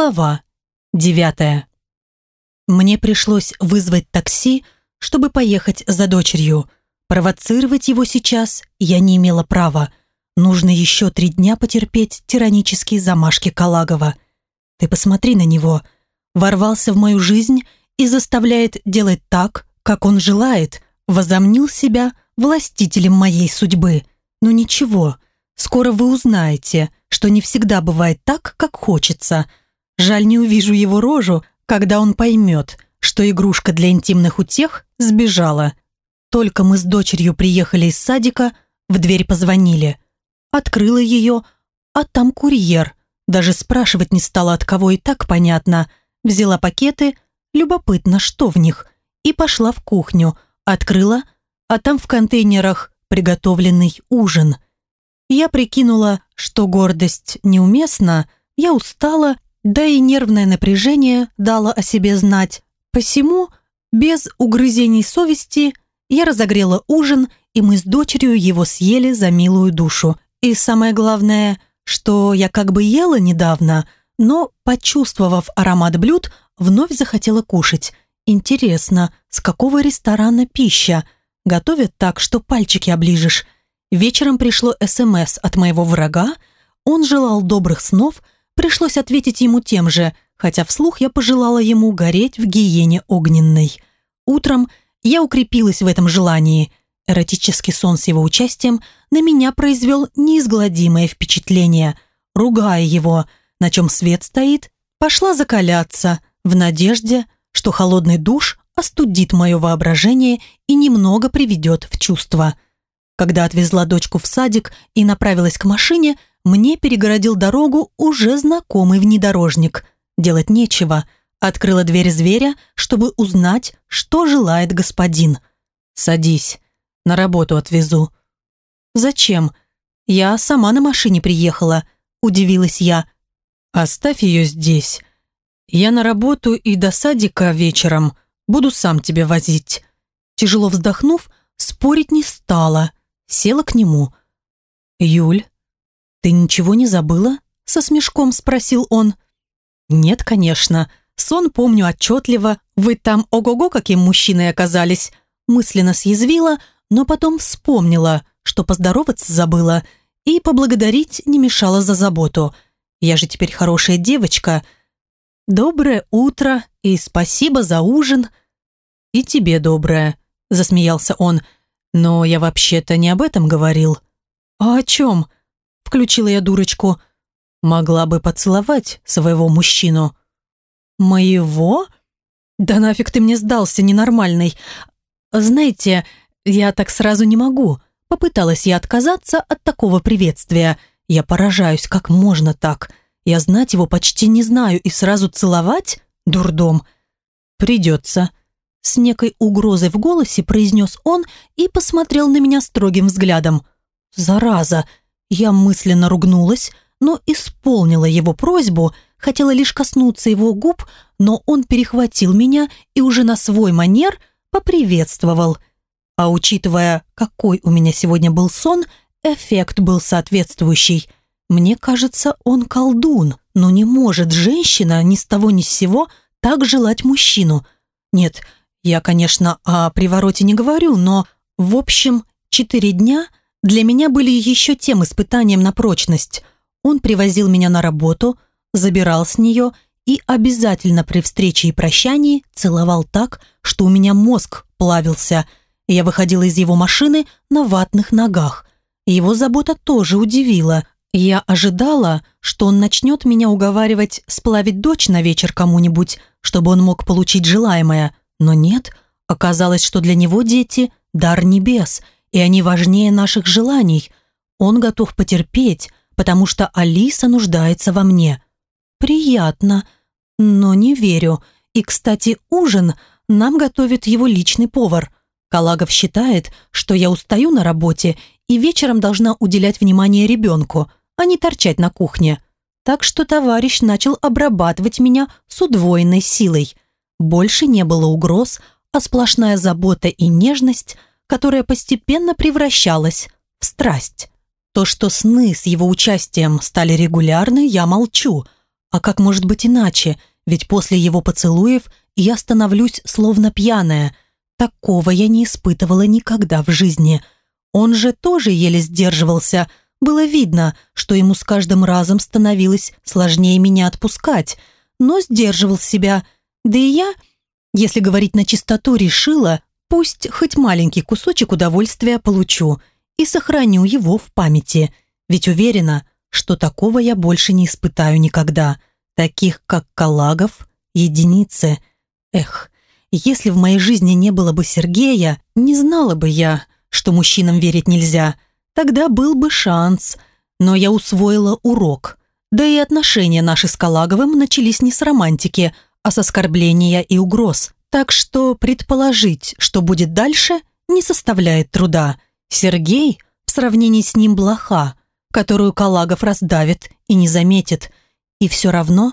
Глава девятая. Мне пришлось вызвать такси, чтобы поехать за дочерью. Провоцировать его сейчас я не имела права. Нужно еще три дня потерпеть тиранические замашки Калагова. Ты посмотри на него. Ворвался в мою жизнь и заставляет делать так, как он желает. Возомнил себя властителем моей судьбы. Но ничего, скоро вы узнаете, что не всегда бывает так, как хочется – Жаль, не увижу его рожу, когда он поймет, что игрушка для интимных утех сбежала. Только мы с дочерью приехали из садика, в дверь позвонили. Открыла ее, а там курьер. Даже спрашивать не стала, от кого и так понятно. Взяла пакеты, любопытно, что в них, и пошла в кухню. Открыла, а там в контейнерах приготовленный ужин. Я прикинула, что гордость неуместна, я устала да и нервное напряжение дало о себе знать. Посему, без угрызений совести, я разогрела ужин, и мы с дочерью его съели за милую душу. И самое главное, что я как бы ела недавно, но, почувствовав аромат блюд, вновь захотела кушать. Интересно, с какого ресторана пища? Готовят так, что пальчики оближешь. Вечером пришло СМС от моего врага, он желал добрых снов – Пришлось ответить ему тем же, хотя вслух я пожелала ему гореть в гиене огненной. Утром я укрепилась в этом желании. Эротический сон с его участием на меня произвел неизгладимое впечатление. Ругая его, на чем свет стоит, пошла закаляться, в надежде, что холодный душ остудит мое воображение и немного приведет в чувство. Когда отвезла дочку в садик и направилась к машине – мне перегородил дорогу уже знакомый внедорожник. Делать нечего. Открыла дверь зверя, чтобы узнать, что желает господин. «Садись, на работу отвезу». «Зачем? Я сама на машине приехала», – удивилась я. «Оставь ее здесь. Я на работу и до садика вечером буду сам тебя возить». Тяжело вздохнув, спорить не стала. Села к нему. «Юль, «Ты ничего не забыла?» – со смешком спросил он. «Нет, конечно. Сон помню отчетливо. Вы там ого-го каким мужчиной оказались!» Мысленно съязвила, но потом вспомнила, что поздороваться забыла и поблагодарить не мешала за заботу. «Я же теперь хорошая девочка. Доброе утро и спасибо за ужин». «И тебе доброе», – засмеялся он. «Но я вообще-то не об этом говорил». «А о чем?» Включила я дурочку. Могла бы поцеловать своего мужчину. Моего? Да нафиг ты мне сдался, ненормальный. Знаете, я так сразу не могу. Попыталась я отказаться от такого приветствия. Я поражаюсь, как можно так. Я знать его почти не знаю и сразу целовать? Дурдом. Придется. С некой угрозой в голосе произнес он и посмотрел на меня строгим взглядом. «Зараза! Я мысленно ругнулась, но исполнила его просьбу, хотела лишь коснуться его губ, но он перехватил меня и уже на свой манер поприветствовал. А учитывая, какой у меня сегодня был сон, эффект был соответствующий. Мне кажется, он колдун, но не может женщина ни с того ни с сего так желать мужчину. Нет, я, конечно, о привороте не говорю, но, в общем, четыре дня – для меня были еще тем испытанием на прочность. Он привозил меня на работу, забирал с нее и обязательно при встрече и прощании целовал так, что у меня мозг плавился. Я выходила из его машины на ватных ногах. Его забота тоже удивила. Я ожидала, что он начнет меня уговаривать сплавить дочь на вечер кому-нибудь, чтобы он мог получить желаемое. Но нет, оказалось, что для него дети – дар небес – и они важнее наших желаний. Он готов потерпеть, потому что Алиса нуждается во мне. Приятно, но не верю. И, кстати, ужин нам готовит его личный повар. Калагов считает, что я устаю на работе и вечером должна уделять внимание ребенку, а не торчать на кухне. Так что товарищ начал обрабатывать меня с удвоенной силой. Больше не было угроз, а сплошная забота и нежность – которая постепенно превращалась в страсть. То, что сны с его участием стали регулярны, я молчу, А как может быть иначе? Ведь после его поцелуев я становлюсь словно пьяная. Такого я не испытывала никогда в жизни. Он же тоже еле сдерживался. Было видно, что ему с каждым разом становилось сложнее меня отпускать. Но сдерживал себя. Да и я, если говорить на чистоту, решила, пусть хоть маленький кусочек удовольствия получу и сохраню его в памяти. Ведь уверена, что такого я больше не испытаю никогда. Таких, как Калагов, единицы. Эх, если в моей жизни не было бы Сергея, не знала бы я, что мужчинам верить нельзя. Тогда был бы шанс. Но я усвоила урок. Да и отношения наши с Калаговым начались не с романтики, а с оскорбления и угроз. Так что предположить, что будет дальше, не составляет труда. Сергей в сравнении с ним блоха, которую Калагов раздавит и не заметит. И все равно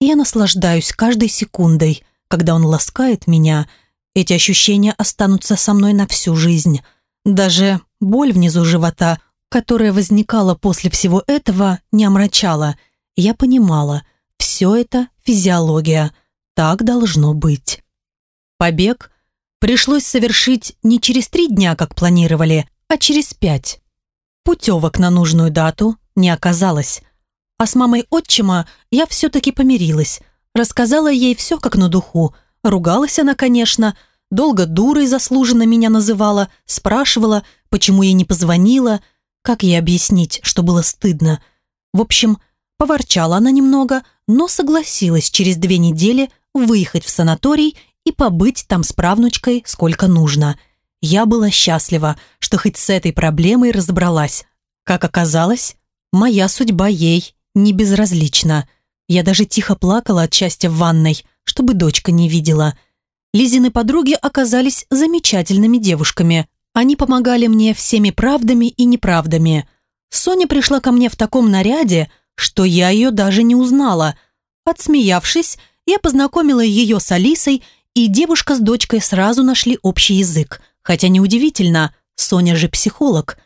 я наслаждаюсь каждой секундой, когда он ласкает меня. Эти ощущения останутся со мной на всю жизнь. Даже боль внизу живота, которая возникала после всего этого, не омрачала. Я понимала, все это физиология. Так должно быть. Побег пришлось совершить не через три дня, как планировали, а через пять. Путевок на нужную дату не оказалось. А с мамой отчима я все-таки помирилась. Рассказала ей все как на духу. Ругалась она, конечно, долго дурой заслуженно меня называла, спрашивала, почему ей не позвонила, как ей объяснить, что было стыдно. В общем, поворчала она немного, но согласилась через две недели выехать в санаторий и побыть там с правнучкой сколько нужно – я была счастлива, что хоть с этой проблемой разобралась. Как оказалось, моя судьба ей не безразлична. Я даже тихо плакала от счастья в ванной, чтобы дочка не видела. Лизины подруги оказались замечательными девушками. Они помогали мне всеми правдами и неправдами. Соня пришла ко мне в таком наряде, что я ее даже не узнала. Отсмеявшись, я познакомила ее с Алисой, и девушка с дочкой сразу нашли общий язык. Хотя неудивительно, Соня же психолог.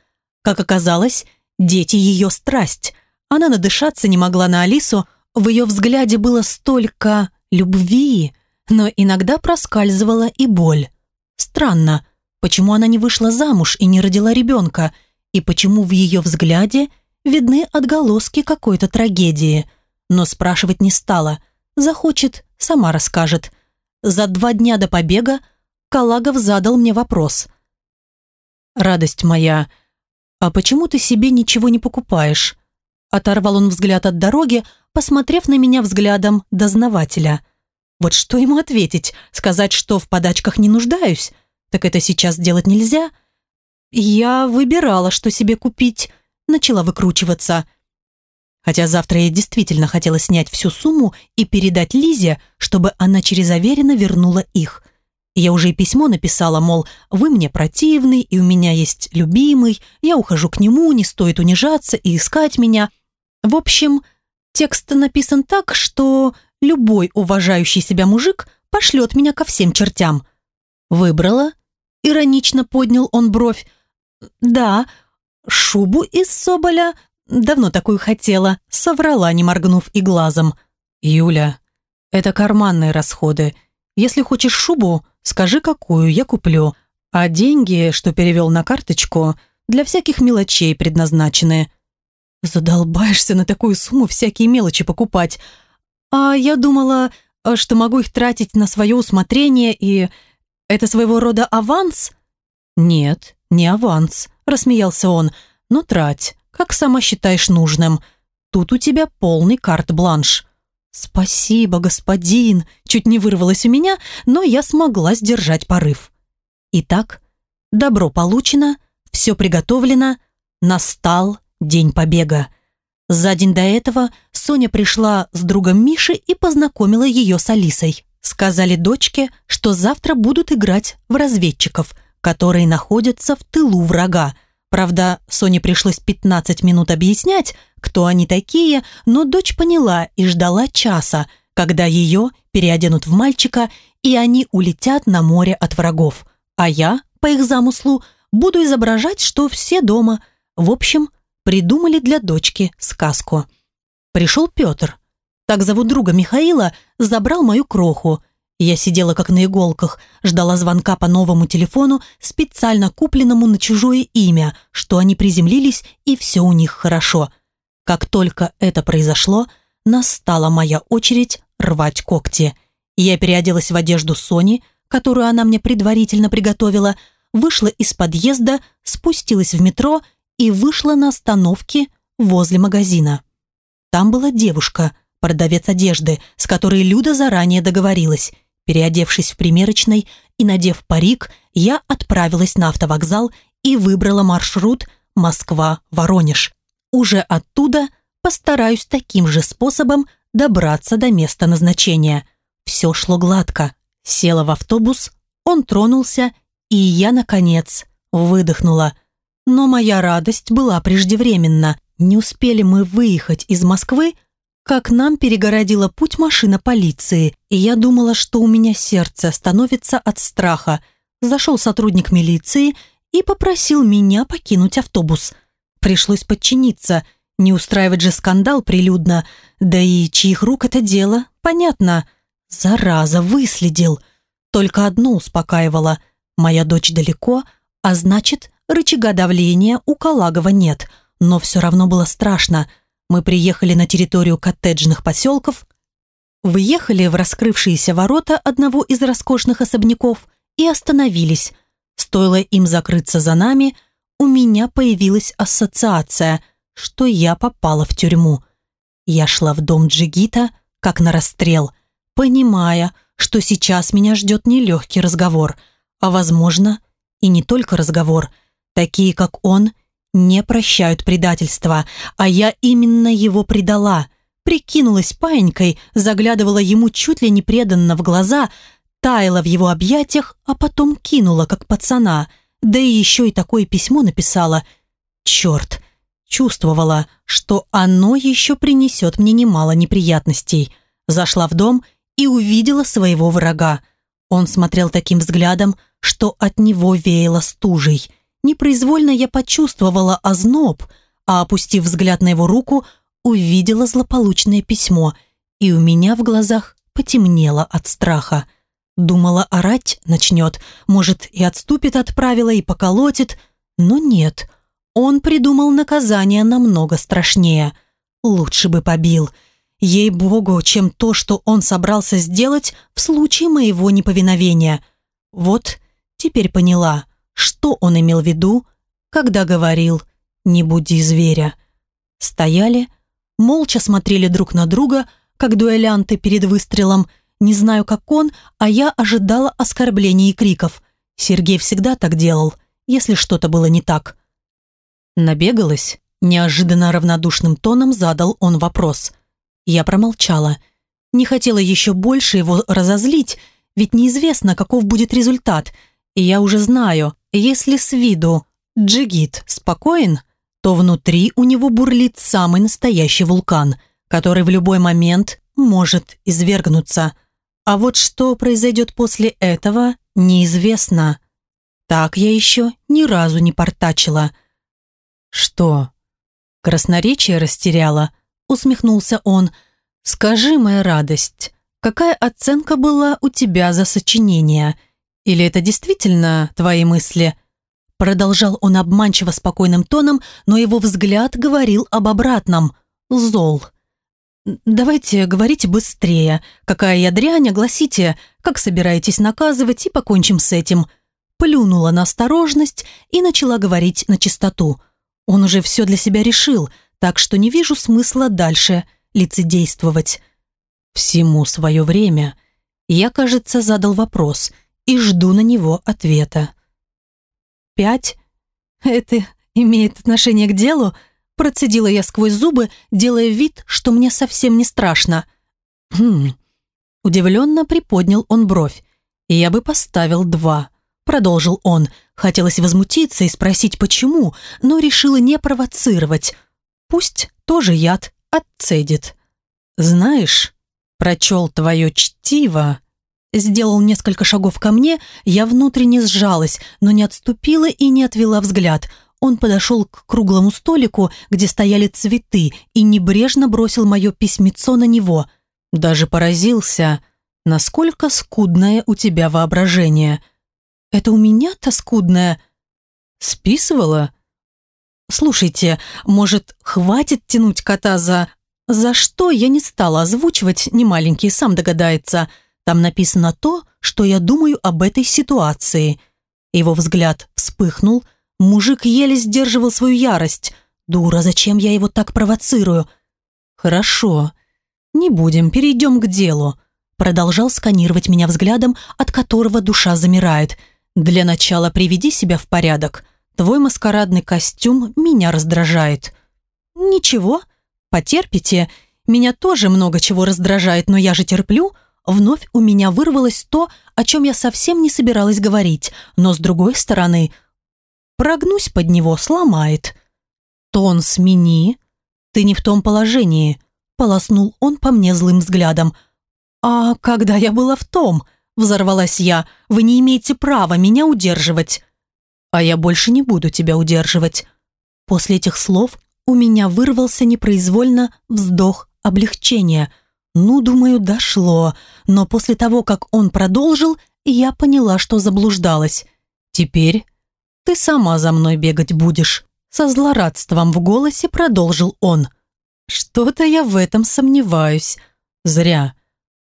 Как оказалось, дети ее страсть. Она надышаться не могла на Алису, в ее взгляде было столько любви, но иногда проскальзывала и боль. Странно, почему она не вышла замуж и не родила ребенка, и почему в ее взгляде видны отголоски какой-то трагедии. Но спрашивать не стала. Захочет, сама расскажет. За два дня до побега Калагов задал мне вопрос. «Радость моя, а почему ты себе ничего не покупаешь?» Оторвал он взгляд от дороги, посмотрев на меня взглядом дознавателя. Вот что ему ответить? Сказать, что в подачках не нуждаюсь? Так это сейчас делать нельзя? Я выбирала, что себе купить. Начала выкручиваться. Хотя завтра я действительно хотела снять всю сумму и передать Лизе, чтобы она через Аверина вернула их. Я уже и письмо написала, мол, вы мне противный, и у меня есть любимый, я ухожу к нему, не стоит унижаться и искать меня. В общем, текст написан так, что любой уважающий себя мужик пошлет меня ко всем чертям. Выбрала? Иронично поднял он бровь. Да, шубу из соболя, давно такую хотела, соврала, не моргнув и глазом. Юля, это карманные расходы. Если хочешь шубу, Скажи, какую, я куплю. А деньги, что перевел на карточку, для всяких мелочей предназначены. Задолбаешься на такую сумму всякие мелочи покупать. А я думала, что могу их тратить на свое усмотрение и... Это своего рода аванс? Нет, не аванс, рассмеялся он. Но трать, как сама считаешь нужным. Тут у тебя полный карт-бланш. «Спасибо, господин!» Чуть не вырвалось у меня, но я смогла сдержать порыв. Итак, добро получено, все приготовлено, настал день побега. За день до этого Соня пришла с другом Миши и познакомила ее с Алисой. Сказали дочке, что завтра будут играть в разведчиков, которые находятся в тылу врага. Правда, Соне пришлось 15 минут объяснять, кто они такие, но дочь поняла и ждала часа, когда ее переоденут в мальчика, и они улетят на море от врагов. А я, по их замыслу, буду изображать, что все дома. В общем, придумали для дочки сказку. Пришел Петр. так зовут друга Михаила, забрал мою кроху. Я сидела как на иголках, ждала звонка по новому телефону, специально купленному на чужое имя, что они приземлились и все у них хорошо. Как только это произошло, настала моя очередь рвать когти. Я переоделась в одежду Сони, которую она мне предварительно приготовила, вышла из подъезда, спустилась в метро и вышла на остановке возле магазина. Там была девушка, продавец одежды, с которой Люда заранее договорилась. Переодевшись в примерочной и надев парик, я отправилась на автовокзал и выбрала маршрут Москва-Воронеж. Уже оттуда постараюсь таким же способом добраться до места назначения. Все шло гладко. Села в автобус, он тронулся, и я, наконец, выдохнула. Но моя радость была преждевременна. Не успели мы выехать из Москвы, как нам перегородила путь машина полиции, и я думала, что у меня сердце остановится от страха. Зашел сотрудник милиции и попросил меня покинуть автобус. Пришлось подчиниться, не устраивать же скандал прилюдно, да и чьих рук это дело, понятно. Зараза, выследил. Только одно успокаивало. Моя дочь далеко, а значит, рычага давления у Калагова нет, но все равно было страшно – мы приехали на территорию коттеджных поселков, въехали в раскрывшиеся ворота одного из роскошных особняков и остановились. Стоило им закрыться за нами, у меня появилась ассоциация, что я попала в тюрьму. Я шла в дом Джигита, как на расстрел, понимая, что сейчас меня ждет нелегкий разговор, а, возможно, и не только разговор. Такие, как он, не прощают предательства, а я именно его предала. Прикинулась паинькой, заглядывала ему чуть ли не преданно в глаза, таяла в его объятиях, а потом кинула, как пацана. Да и еще и такое письмо написала. Черт, чувствовала, что оно еще принесет мне немало неприятностей. Зашла в дом и увидела своего врага. Он смотрел таким взглядом, что от него веяло стужей – Непроизвольно я почувствовала озноб, а, опустив взгляд на его руку, увидела злополучное письмо, и у меня в глазах потемнело от страха. Думала, орать начнет, может, и отступит от правила и поколотит, но нет. Он придумал наказание намного страшнее. Лучше бы побил. Ей-богу, чем то, что он собрался сделать в случае моего неповиновения. Вот, теперь поняла что он имел в виду, когда говорил «не буди зверя». Стояли, молча смотрели друг на друга, как дуэлянты перед выстрелом. Не знаю, как он, а я ожидала оскорблений и криков. Сергей всегда так делал, если что-то было не так. Набегалась, неожиданно равнодушным тоном задал он вопрос. Я промолчала. Не хотела еще больше его разозлить, ведь неизвестно, каков будет результат. И я уже знаю, если с виду джигит спокоен, то внутри у него бурлит самый настоящий вулкан, который в любой момент может извергнуться. А вот что произойдет после этого, неизвестно. Так я еще ни разу не портачила. «Что?» Красноречие растеряла, усмехнулся он. «Скажи, моя радость, какая оценка была у тебя за сочинение?» Или это действительно твои мысли?» Продолжал он обманчиво спокойным тоном, но его взгляд говорил об обратном. Зол. «Давайте говорите быстрее. Какая я дрянь, огласите, как собираетесь наказывать, и покончим с этим». Плюнула на осторожность и начала говорить на чистоту. Он уже все для себя решил, так что не вижу смысла дальше лицедействовать. Всему свое время. Я, кажется, задал вопрос, и жду на него ответа. «Пять? Это имеет отношение к делу?» Процедила я сквозь зубы, делая вид, что мне совсем не страшно. «Хм...» Удивленно приподнял он бровь. «Я бы поставил два», — продолжил он. Хотелось возмутиться и спросить, почему, но решила не провоцировать. Пусть тоже яд отцедит. «Знаешь, прочел твое чтиво Сделал несколько шагов ко мне, я внутренне сжалась, но не отступила и не отвела взгляд. он подошел к круглому столику, где стояли цветы, и небрежно бросил мое письмецо на него. Даже поразился, насколько скудное у тебя воображение. Это у меня-то скудное? Списывала? Слушайте, может, хватит тянуть кота за... За что я не стала озвучивать, не маленький сам догадается. Там написано то, что я думаю об этой ситуации. Его взгляд вспыхнул, Мужик еле сдерживал свою ярость. Дура, зачем я его так провоцирую? Хорошо. Не будем, перейдем к делу. Продолжал сканировать меня взглядом, от которого душа замирает. Для начала приведи себя в порядок. Твой маскарадный костюм меня раздражает. Ничего, потерпите. Меня тоже много чего раздражает, но я же терплю. Вновь у меня вырвалось то, о чем я совсем не собиралась говорить, но с другой стороны, Прогнусь под него, сломает. Тон смени. Ты не в том положении. Полоснул он по мне злым взглядом. А когда я была в том, взорвалась я, вы не имеете права меня удерживать. А я больше не буду тебя удерживать. После этих слов у меня вырвался непроизвольно вздох облегчения. Ну, думаю, дошло. Но после того, как он продолжил, я поняла, что заблуждалась. Теперь ты сама за мной бегать будешь», со злорадством в голосе продолжил он. «Что-то я в этом сомневаюсь. Зря.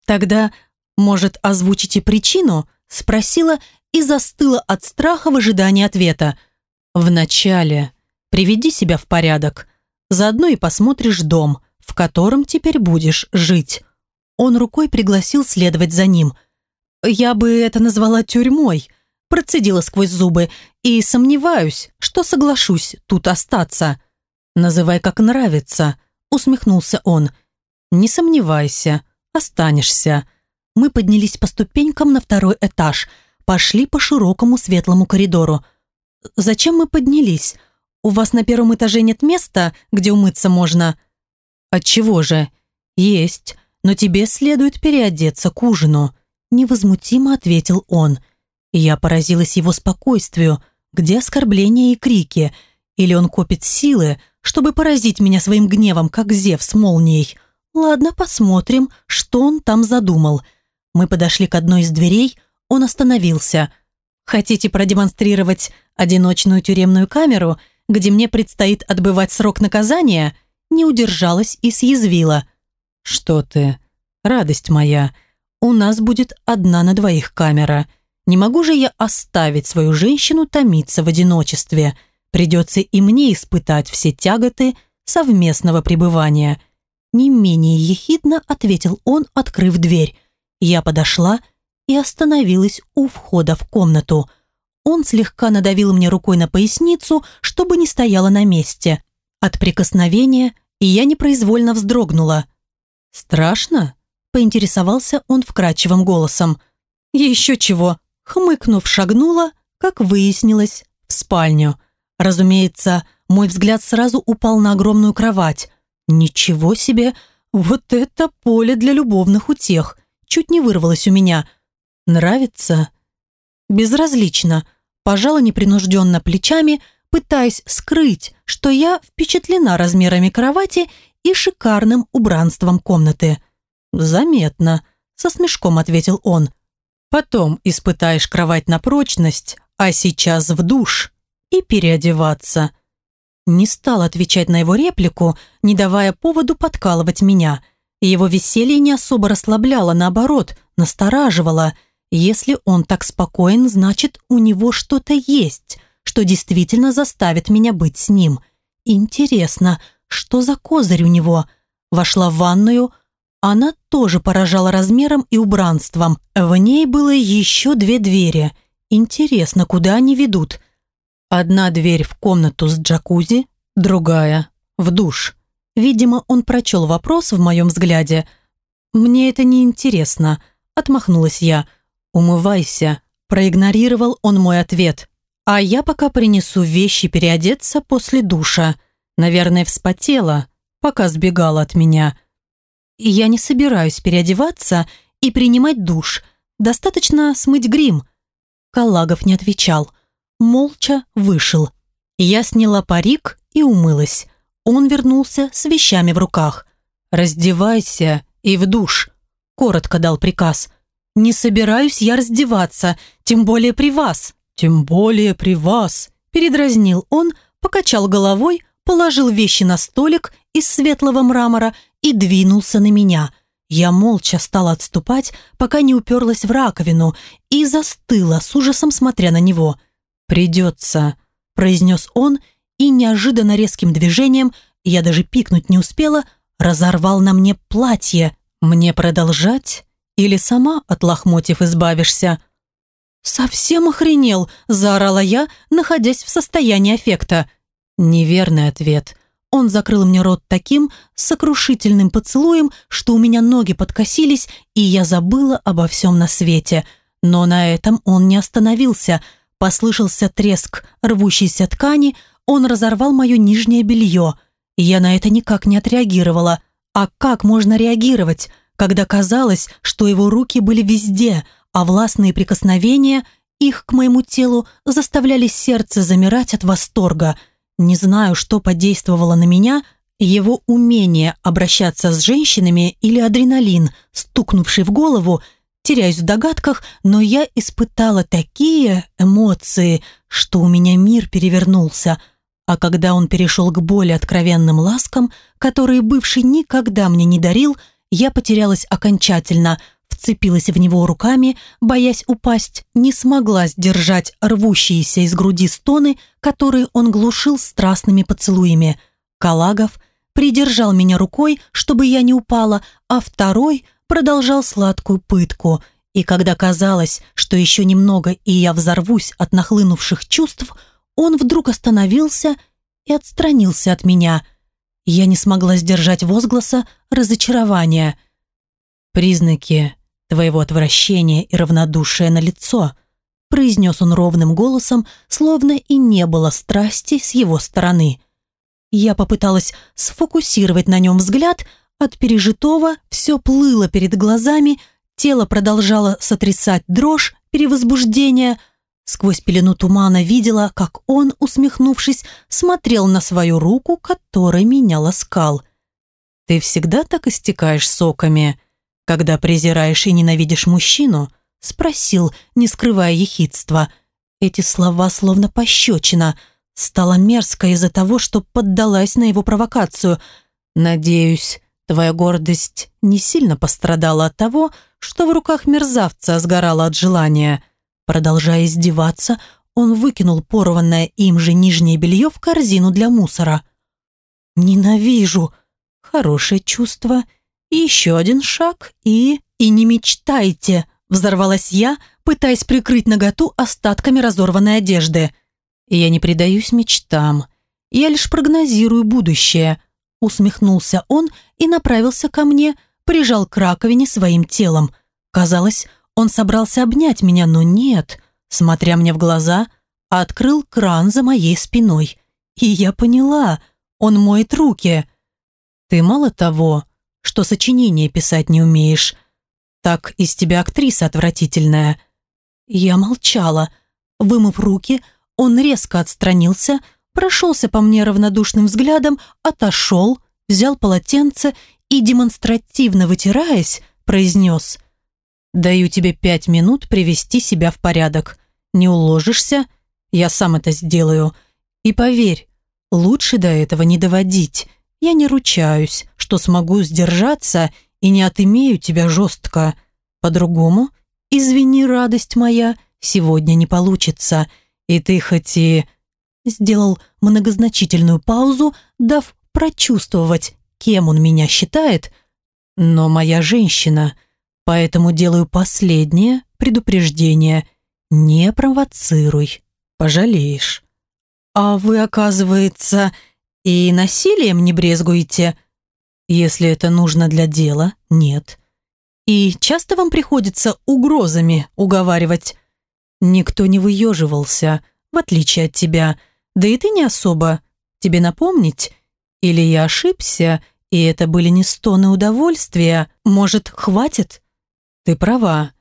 Тогда, может, озвучите причину?» спросила и застыла от страха в ожидании ответа. «Вначале приведи себя в порядок. Заодно и посмотришь дом, в котором теперь будешь жить». Он рукой пригласил следовать за ним. «Я бы это назвала тюрьмой», процедила сквозь зубы, и сомневаюсь, что соглашусь тут остаться. Называй как нравится, усмехнулся он. Не сомневайся, останешься. Мы поднялись по ступенькам на второй этаж, пошли по широкому светлому коридору. Зачем мы поднялись? У вас на первом этаже нет места, где умыться можно? Отчего же? Есть, но тебе следует переодеться к ужину, невозмутимо ответил он. Я поразилась его спокойствию, где оскорбления и крики, или он копит силы, чтобы поразить меня своим гневом, как Зев с молнией. Ладно, посмотрим, что он там задумал. Мы подошли к одной из дверей, он остановился. Хотите продемонстрировать одиночную тюремную камеру, где мне предстоит отбывать срок наказания? Не удержалась и съязвила. Что ты? Радость моя. У нас будет одна на двоих камера. Не могу же я оставить свою женщину томиться в одиночестве. Придется и мне испытать все тяготы совместного пребывания. Не менее ехидно ответил он, открыв дверь. Я подошла и остановилась у входа в комнату. Он слегка надавил мне рукой на поясницу, чтобы не стояла на месте. От прикосновения я непроизвольно вздрогнула. «Страшно?» – поинтересовался он вкрадчивым голосом. «Еще чего!» Хмыкнув, шагнула, как выяснилось, в спальню. Разумеется, мой взгляд сразу упал на огромную кровать. Ничего себе! Вот это поле для любовных утех! Чуть не вырвалось у меня. Нравится? Безразлично. Пожала непринужденно плечами, пытаясь скрыть, что я впечатлена размерами кровати и шикарным убранством комнаты. «Заметно», — со смешком ответил он. Потом испытаешь кровать на прочность, а сейчас в душ и переодеваться. Не стал отвечать на его реплику, не давая поводу подкалывать меня. Его веселье не особо расслабляло, наоборот, настораживало. Если он так спокоен, значит, у него что-то есть, что действительно заставит меня быть с ним. Интересно, что за козырь у него? Вошла в ванную, она тоже поражала размером и убранством. В ней было еще две двери. Интересно, куда они ведут? Одна дверь в комнату с джакузи, другая – в душ. Видимо, он прочел вопрос в моем взгляде. «Мне это не интересно», – отмахнулась я. «Умывайся», – проигнорировал он мой ответ. «А я пока принесу вещи переодеться после душа. Наверное, вспотела, пока сбегала от меня». Я не собираюсь переодеваться и принимать душ. Достаточно смыть грим. Калагов не отвечал. Молча вышел. Я сняла парик и умылась. Он вернулся с вещами в руках. «Раздевайся и в душ», – коротко дал приказ. «Не собираюсь я раздеваться, тем более при вас». «Тем более при вас», – передразнил он, покачал головой, положил вещи на столик из светлого мрамора и двинулся на меня. Я молча стала отступать, пока не уперлась в раковину и застыла с ужасом, смотря на него. «Придется», – произнес он, и неожиданно резким движением, я даже пикнуть не успела, разорвал на мне платье. «Мне продолжать? Или сама от лохмотьев избавишься?» «Совсем охренел!» – заорала я, находясь в состоянии аффекта. Неверный ответ. Он закрыл мне рот таким сокрушительным поцелуем, что у меня ноги подкосились, и я забыла обо всем на свете. Но на этом он не остановился. Послышался треск рвущейся ткани, он разорвал мое нижнее белье. Я на это никак не отреагировала. А как можно реагировать, когда казалось, что его руки были везде – а властные прикосновения их к моему телу заставляли сердце замирать от восторга. Не знаю, что подействовало на меня, его умение обращаться с женщинами или адреналин, стукнувший в голову, теряюсь в догадках, но я испытала такие эмоции, что у меня мир перевернулся. А когда он перешел к более откровенным ласкам, которые бывший никогда мне не дарил, я потерялась окончательно – вцепилась в него руками, боясь упасть, не смогла сдержать рвущиеся из груди стоны, которые он глушил страстными поцелуями. Калагов придержал меня рукой, чтобы я не упала, а второй продолжал сладкую пытку. И когда казалось, что еще немного и я взорвусь от нахлынувших чувств, он вдруг остановился и отстранился от меня. Я не смогла сдержать возгласа разочарования. Признаки твоего отвращения и равнодушия на лицо», произнес он ровным голосом, словно и не было страсти с его стороны. Я попыталась сфокусировать на нем взгляд, от пережитого все плыло перед глазами, тело продолжало сотрясать дрожь перевозбуждения. Сквозь пелену тумана видела, как он, усмехнувшись, смотрел на свою руку, которой меня ласкал. «Ты всегда так истекаешь соками?» Когда презираешь и ненавидишь мужчину?» Спросил, не скрывая ехидства. Эти слова словно пощечина. Стало мерзко из-за того, что поддалась на его провокацию. «Надеюсь, твоя гордость не сильно пострадала от того, что в руках мерзавца сгорала от желания». Продолжая издеваться, он выкинул порванное им же нижнее белье в корзину для мусора. «Ненавижу!» Хорошее чувство – еще один шаг и... И не мечтайте, взорвалась я, пытаясь прикрыть наготу остатками разорванной одежды. Я не предаюсь мечтам. Я лишь прогнозирую будущее. Усмехнулся он и направился ко мне, прижал к раковине своим телом. Казалось, он собрался обнять меня, но нет. Смотря мне в глаза, открыл кран за моей спиной. И я поняла, он моет руки. Ты мало того, что сочинение писать не умеешь. Так из тебя актриса отвратительная». Я молчала. Вымыв руки, он резко отстранился, прошелся по мне равнодушным взглядом, отошел, взял полотенце и, демонстративно вытираясь, произнес «Даю тебе пять минут привести себя в порядок. Не уложишься? Я сам это сделаю. И поверь, лучше до этого не доводить. Я не ручаюсь, что смогу сдержаться и не отымею тебя жестко. По-другому, извини, радость моя, сегодня не получится. И ты хоть и...» Сделал многозначительную паузу, дав прочувствовать, кем он меня считает. «Но моя женщина, поэтому делаю последнее предупреждение. Не провоцируй, пожалеешь». «А вы, оказывается, и насилием не брезгуете? Если это нужно для дела, нет. И часто вам приходится угрозами уговаривать? Никто не выеживался, в отличие от тебя. Да и ты не особо. Тебе напомнить? Или я ошибся, и это были не стоны удовольствия? Может, хватит? Ты права.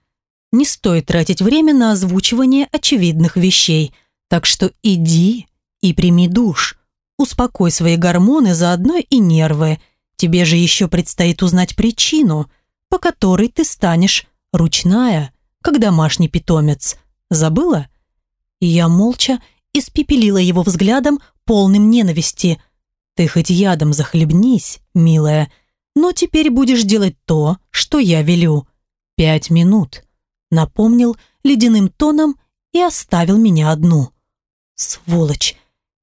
Не стоит тратить время на озвучивание очевидных вещей. Так что иди и прими душ. Успокой свои гормоны заодно и нервы. Тебе же еще предстоит узнать причину, по которой ты станешь ручная, как домашний питомец. Забыла? И я молча испепелила его взглядом, полным ненависти. Ты хоть ядом захлебнись, милая, но теперь будешь делать то, что я велю. Пять минут. Напомнил ледяным тоном и оставил меня одну. Сволочь!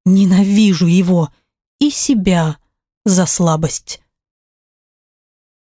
Ненавижу его и себя за слабость.